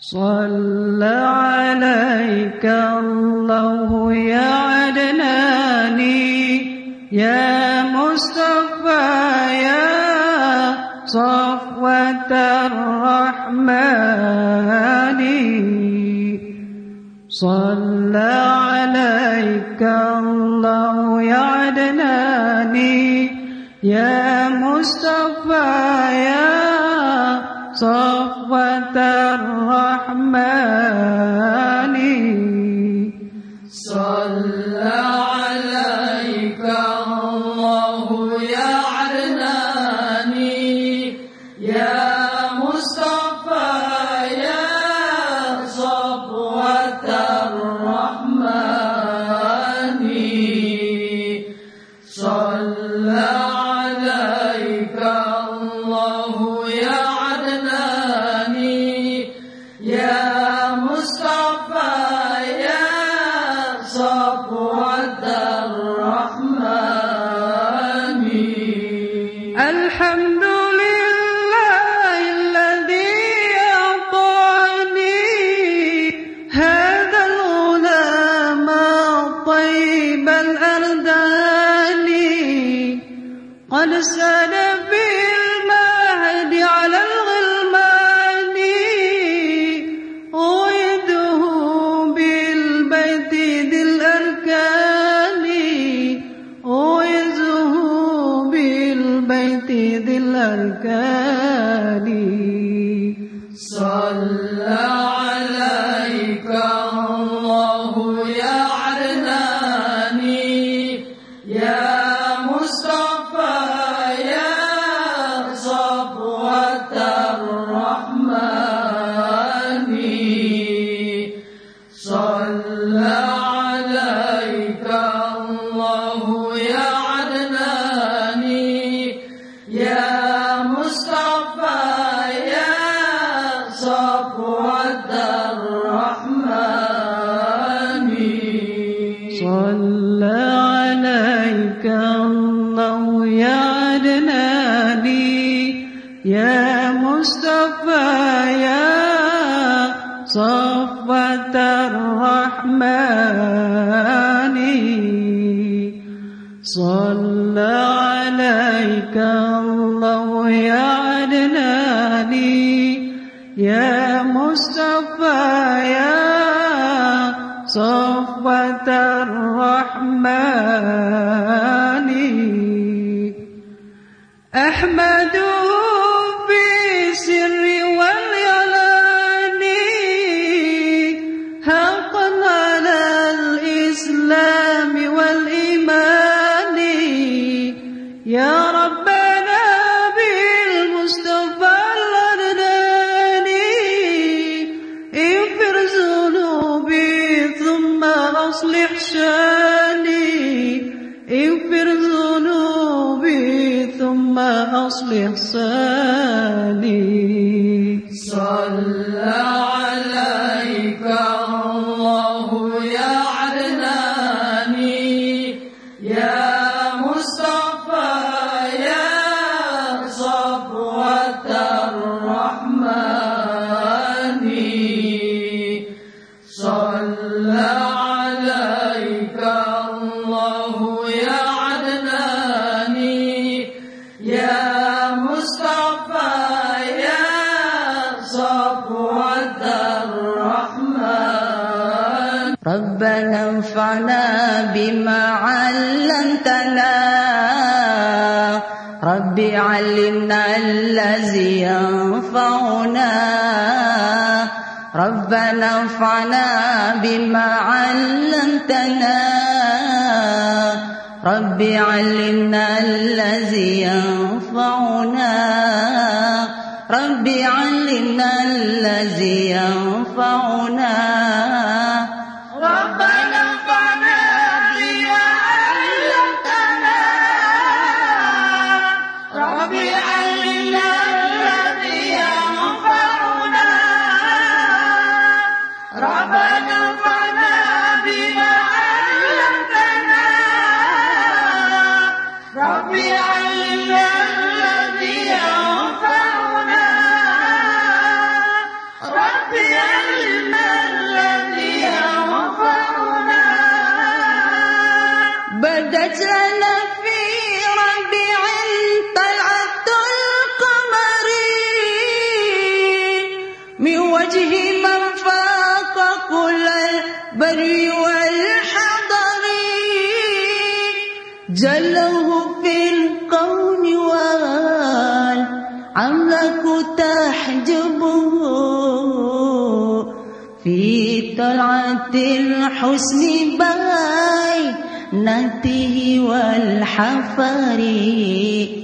صلى عليك الله يا عدناني يا مصطفى يا صفوة الرحمن. صلى عليك الله يا عدناني يا مصطفى يا صفوة مَا وَلَّعَ مصطفى يا صفوة الرحمن. أحمد بما علمتنا. ربي علمنا الذي ينفعنا. ربنا انفعنا بما علمتنا. ربي علمنا الذي ينفعنا. ربي علمنا الذي ينفعنا. الحسن بينته والحفر ربنا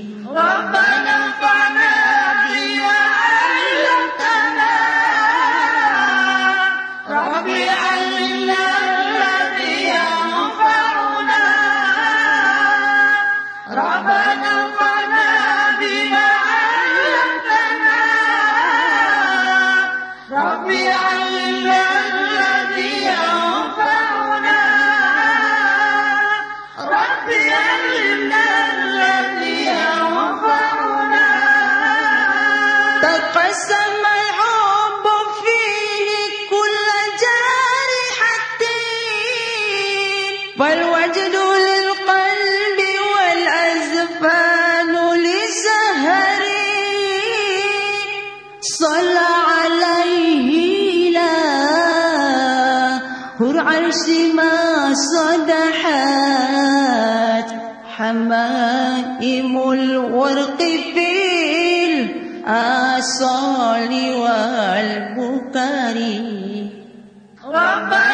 والبكر ربنا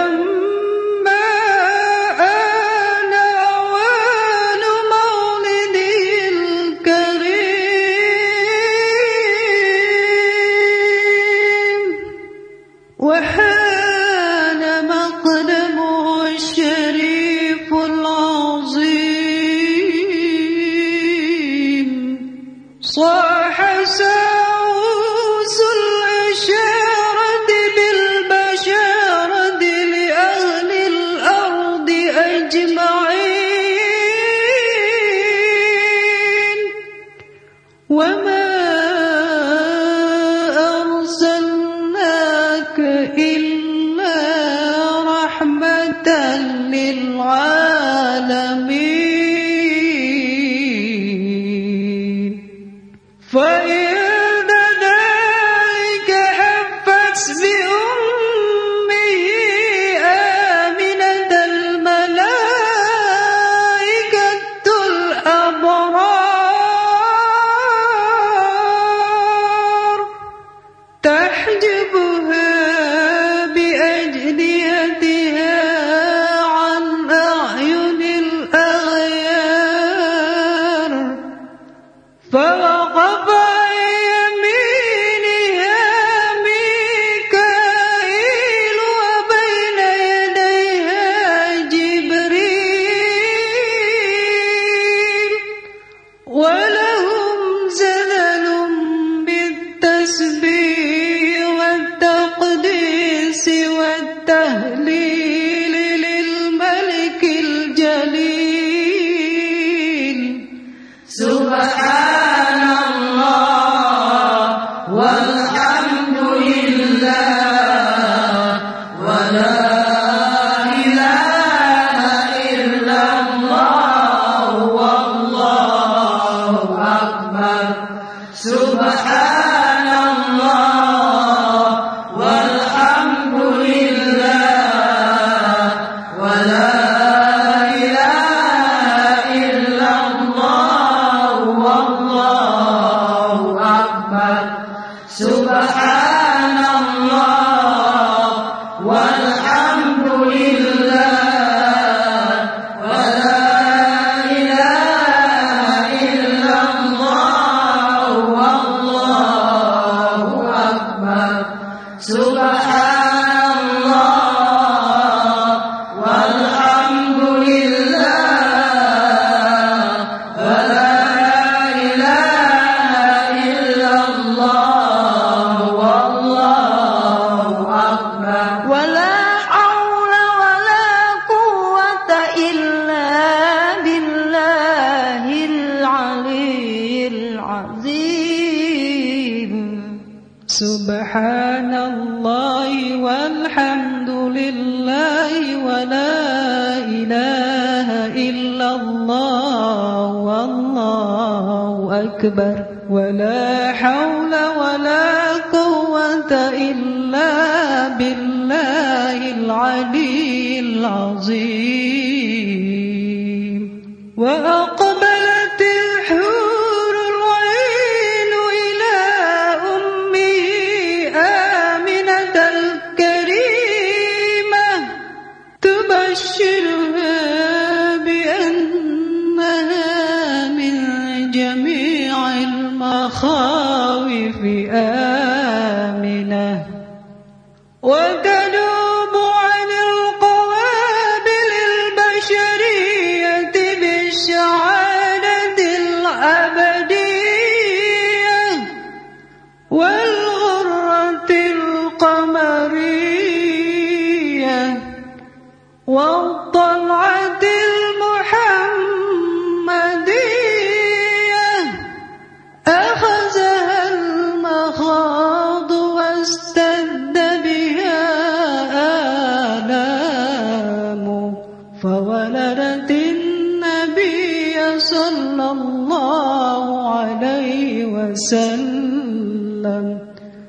أكبر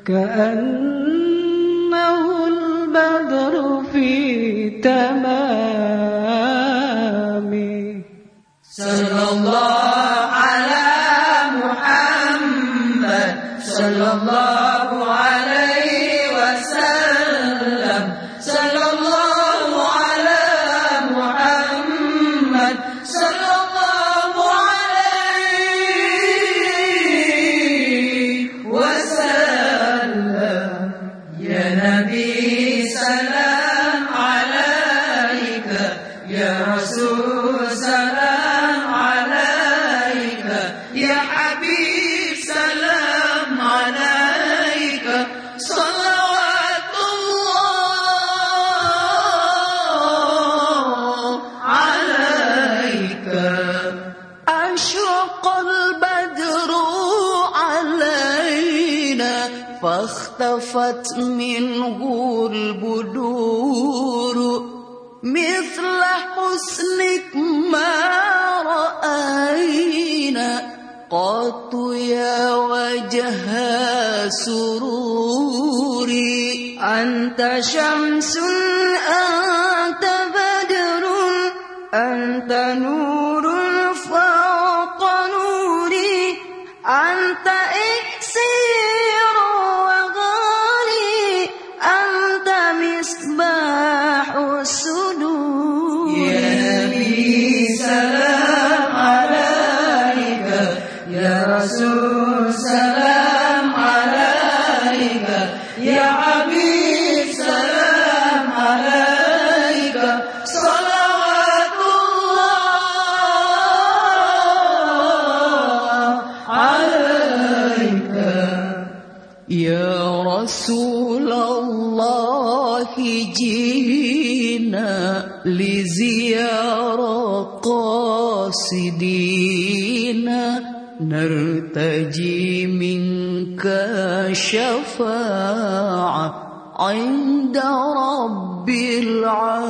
كأنه البدر في تمام صلى الله أضاءت يا وجه سروري. أنت شمس مقاصدينا نرتجي منك شفاعة عند رب العالمين.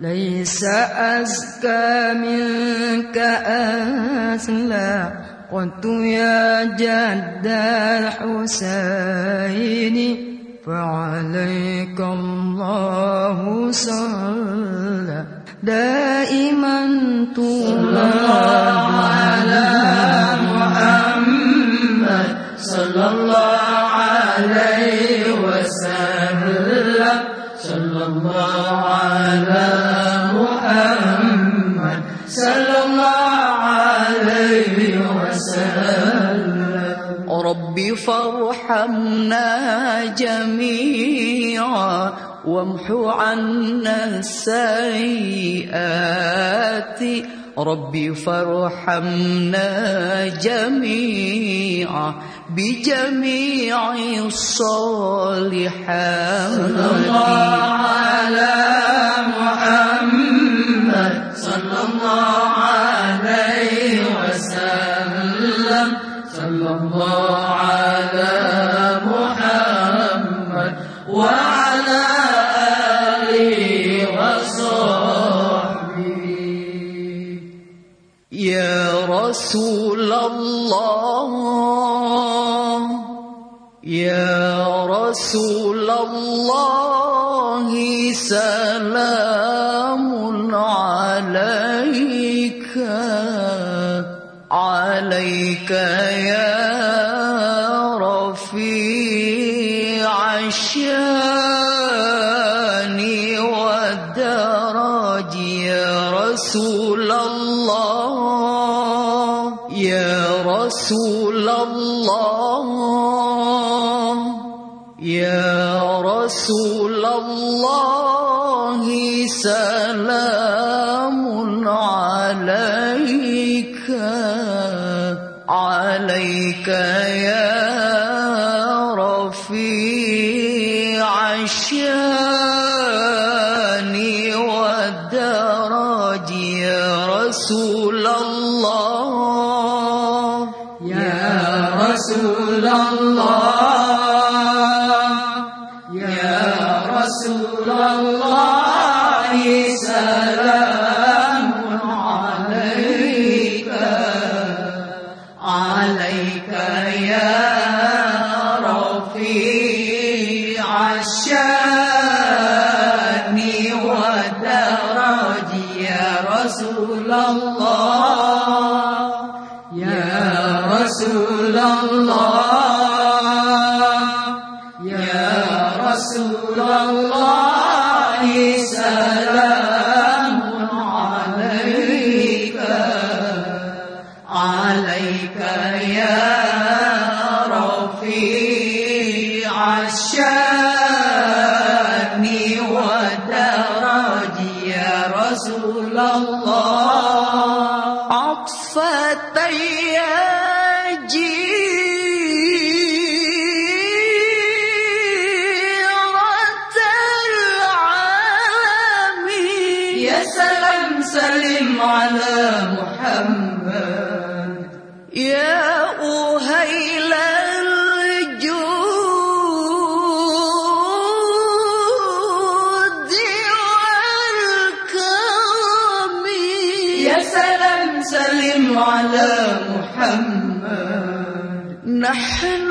ليس أزكى منك أسلا قلت يا جد الحسين فعليك الله صلى دائما طول الله على محمد صلى الله عليه وسلم. صلى الله على محمد صلى الله عليه وسلم. رب فارحمنا جميعا. وامحو عنا السيئات. ربي فارحمنا جميعا بجميع الصالحات. صلى الله على محمد رسول الله. يا رسول الله سلام عليك. عليك يا رفيع الشأن والدرج. يا رسول الله رسول الله. يا رسول الله سلام عليك. عليك يا والدراج يا رسول الله. يا رسول الله. nothing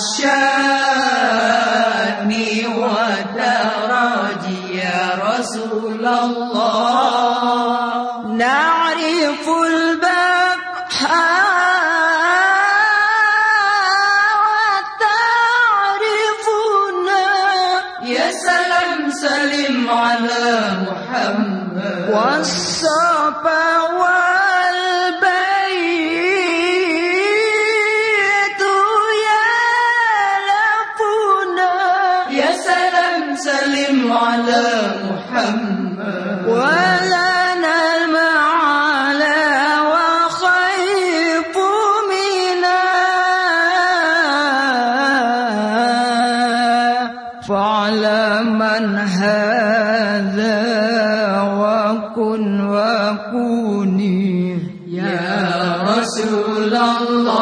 رفيع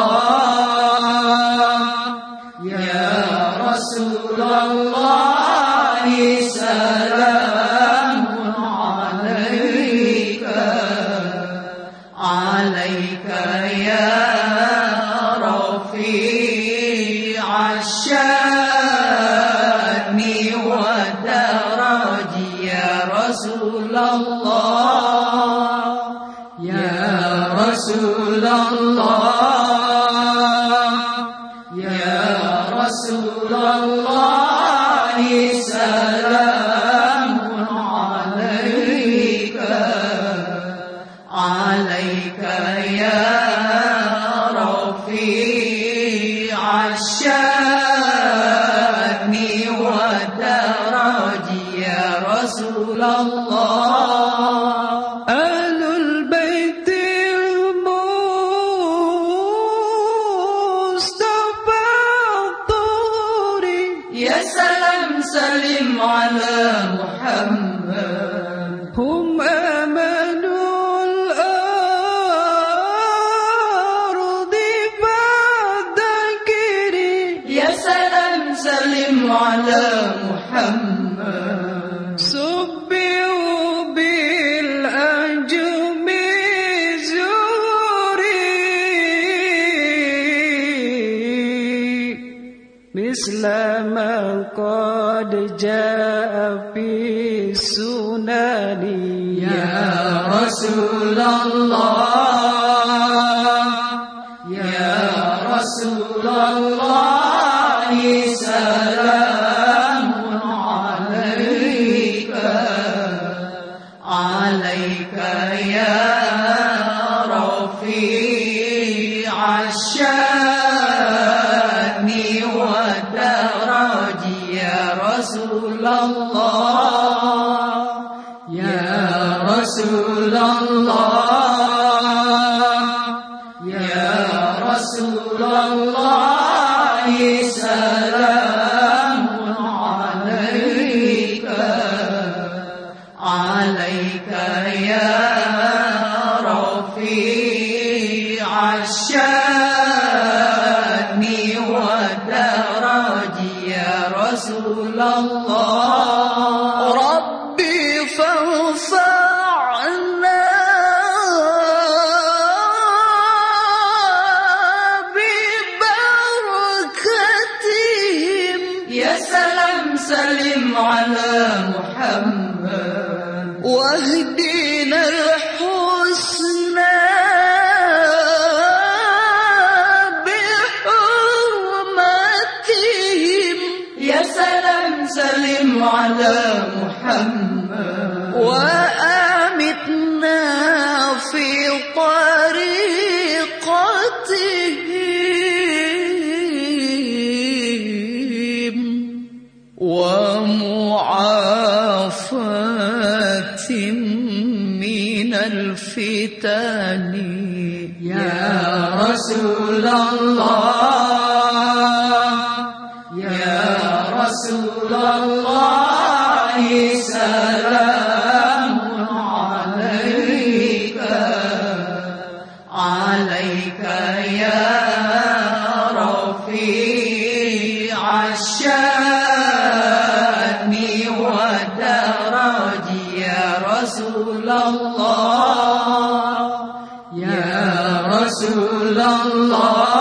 الله رفيع على محمد. Allah.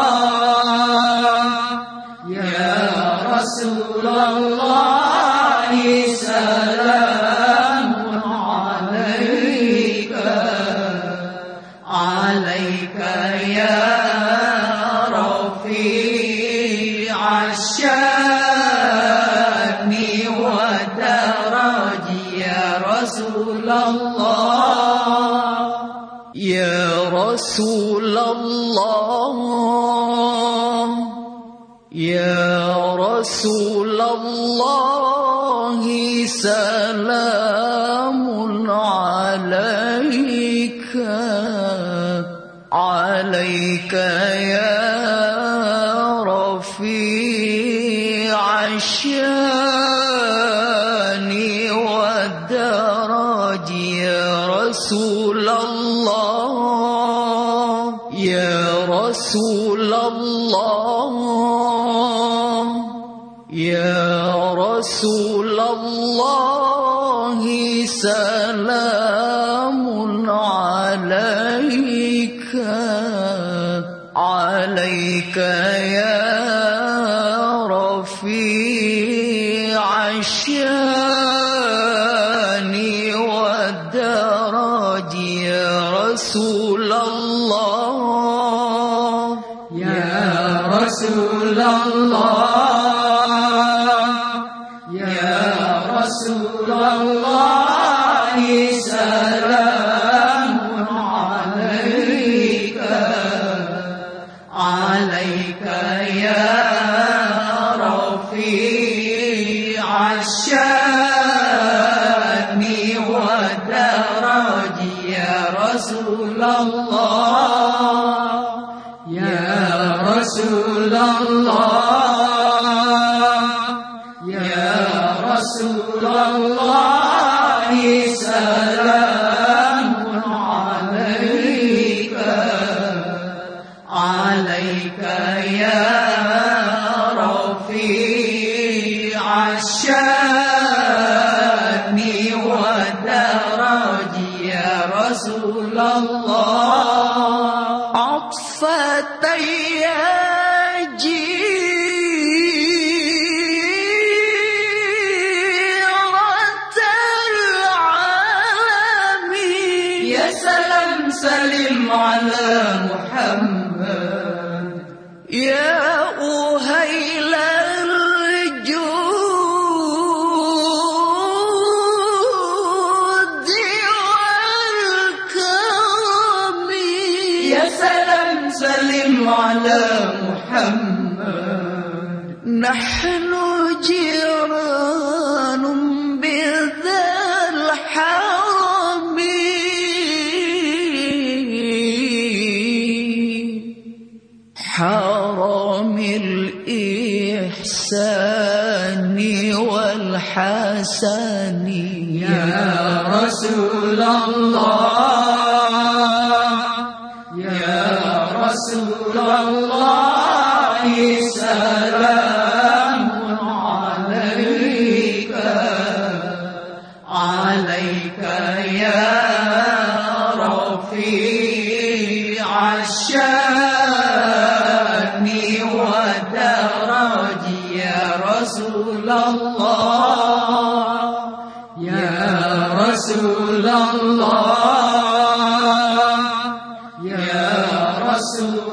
رسول الله. يا رسول الله سلام عليك. عليك يا Resulallah. على محمد. نحن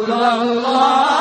الله